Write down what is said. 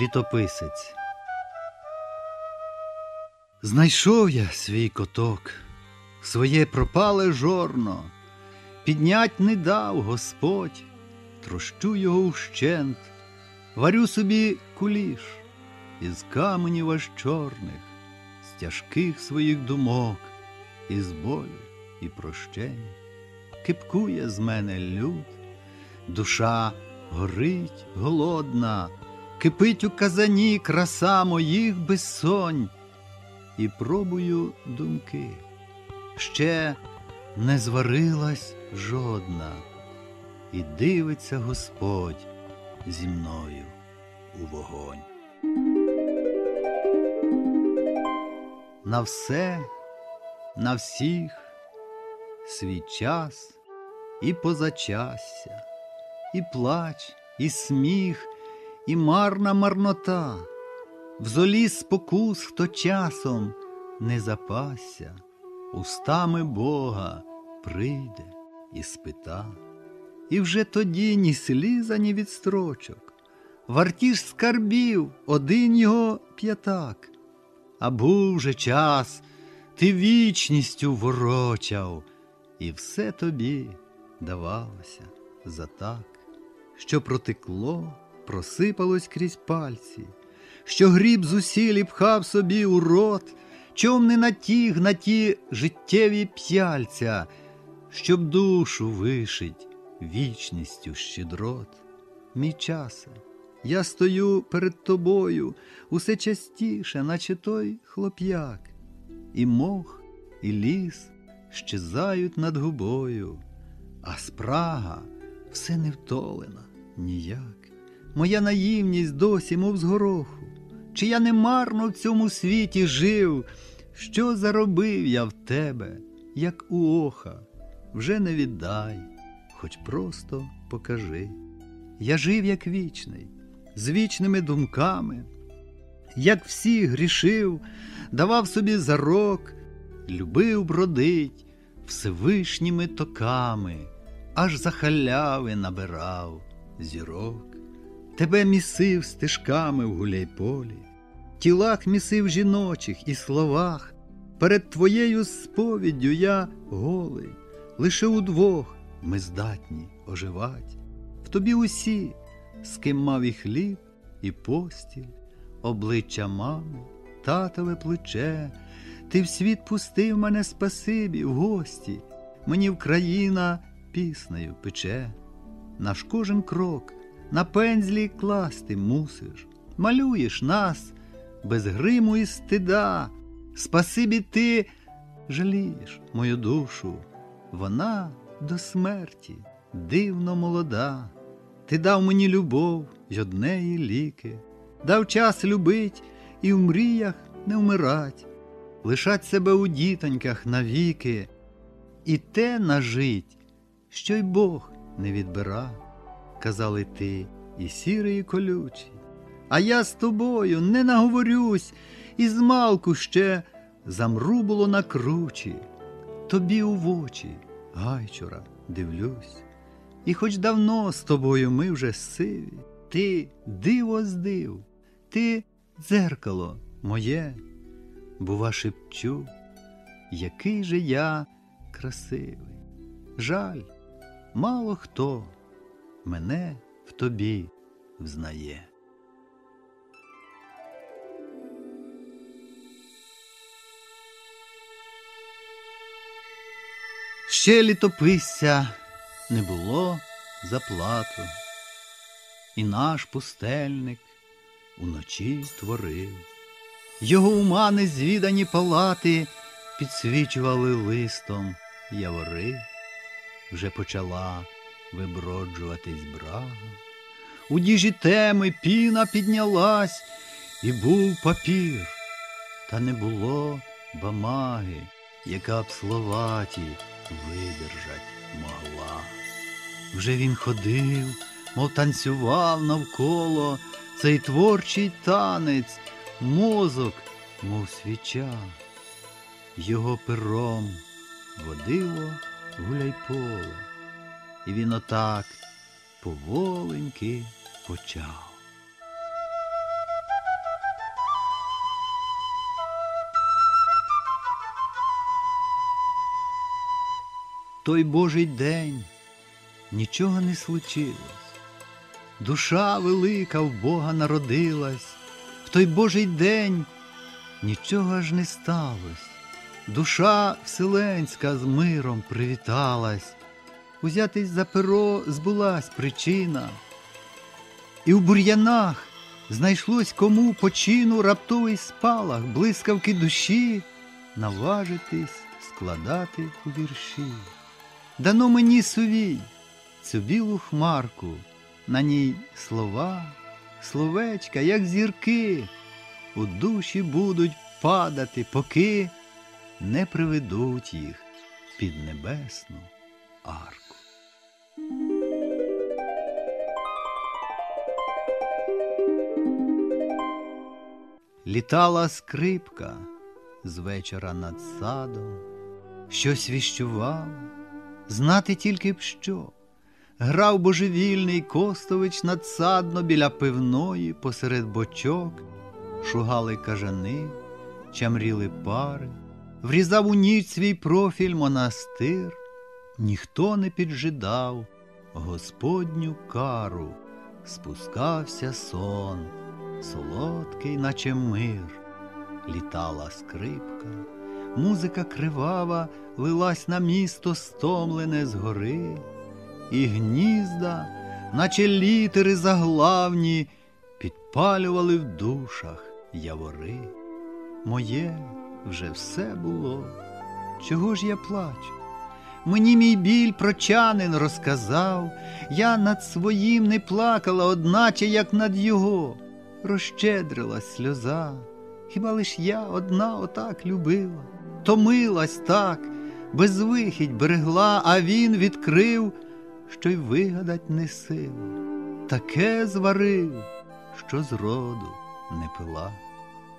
Літописець. Знайшов я свій коток, своє пропале жорно, піднять не дав Господь, трощу його ущент, варю собі куліш із каменів аж чорних, з тяжких своїх думок, із болю і прощень. Кипкує з мене люд, душа горить голодна, кипить у казані краса моїх безсонь, і пробую думки. Ще не зварилась жодна, і дивиться Господь зі мною у вогонь. На все, на всіх свій час і позачастя, і плач, і сміх, і марна марнота, в золі спокус, хто часом не запасся, устами Бога прийде і спита, і вже тоді ні сліза, ні відстрочок, вартіж скарбів один його п'ятак, а був же час, ти вічністю ворочав, і все тобі давалося за так, що протекло, просипалось крізь пальці, що гріб зусілі пхав собі у рот, чом не натіг на ті життєві п'яльця, щоб душу вишить вічністю щедрот. Мій часе, я стою перед тобою усе частіше, наче той хлоп'як, і мох, і ліс щезають над губою, а спрага все не втолена ніяк. Моя наївність досі, мов з гороху, чи я не марно в цьому світі жив, що заробив я в тебе, як у оха, вже не віддай, хоч просто покажи. Я жив, як вічний, з вічними думками, як всі грішив, давав собі зарок, любив бродить всевишніми токами, аж за халяви набирав зірок. Тебе місив стежками в гуляйполі, тілах місив жіночих і словах. Перед твоєю сповіддю я голий, лише удвох ми здатні оживать. В тобі усі, з ким мав і хліб, і постіль, обличчя мами, татове плече, ти в світ пустив мене спасибі в гості, мені Вкраїна піснею пече. Наш кожен крок на пензлі класти мусиш, малюєш нас без гриму і стида. Спасибі ти жалієш мою душу, вона до смерті дивно молода. Ти дав мені любов й однеї ліки, дав час любить і в мріях не вмирать, лишать себе у дітоньках навіки, і те нажить, що й Бог не відбира, казали ти і сірий, і колючий. А я з тобою не наговорюсь, і змалку ще замру було на кручі, тобі у вочі, гайчура, дивлюсь. І хоч давно з тобою ми вже сиві, ти диво здив, ти дзеркало моє, бува шепчу, який же я красивий. Жаль, мало хто мене в тобі взнає. Ще літописця не було заплату, і наш пустельник уночі творив, його ума незвідані палати підсвічували листом явори, вже почала виброджуватись брага, у діжі теми піна піднялась, і був папір, та не було бамаги, яка б словаті видержать могла. Вже він ходив, мов танцював навколо цей творчий танець, мозок, мов свіча, його пером водило гуляй поле, і він отак поволеньки почав. Той божий день нічого не случилось, душа велика в Бога народилась, в той божий день нічого ж не сталось, душа вселенська з миром привіталась узятись за перо збулась причина, і в бур'янах знайшлось кому почину раптовий спалах, блискавки душі, наважитись складати у вірші. Дано мені сувій, цю білу хмарку, на ній слова, словечка, як зірки, у душі будуть падати, поки не приведуть їх під небесну арку. Літала скрипка з вечора над садом, щось віщувала, знати тільки б що. Грав божевільний Костович надсадно біля пивної посеред бочок, шугали кажани, чамріли пари, врізав у ніч свій профіль монастир, ніхто не піджидав Господню кару, спускався сон, солодкий, наче мир, літала скрипка, музика кривава лилась на місто стомлене згори, і гнізда, наче літери заглавні, підпалювали в душах явори. Моє вже все було. Чого ж я плачу? Мені мій біль прочанин розказав, я над своїм не плакала, одначе, як над його, розщедрилась сльоза. Хіба лиш я одна отак любила, томилась так, безвихідь берегла, а він відкрив, що й вигадать не сила. Таке зварив, що зроду не пила.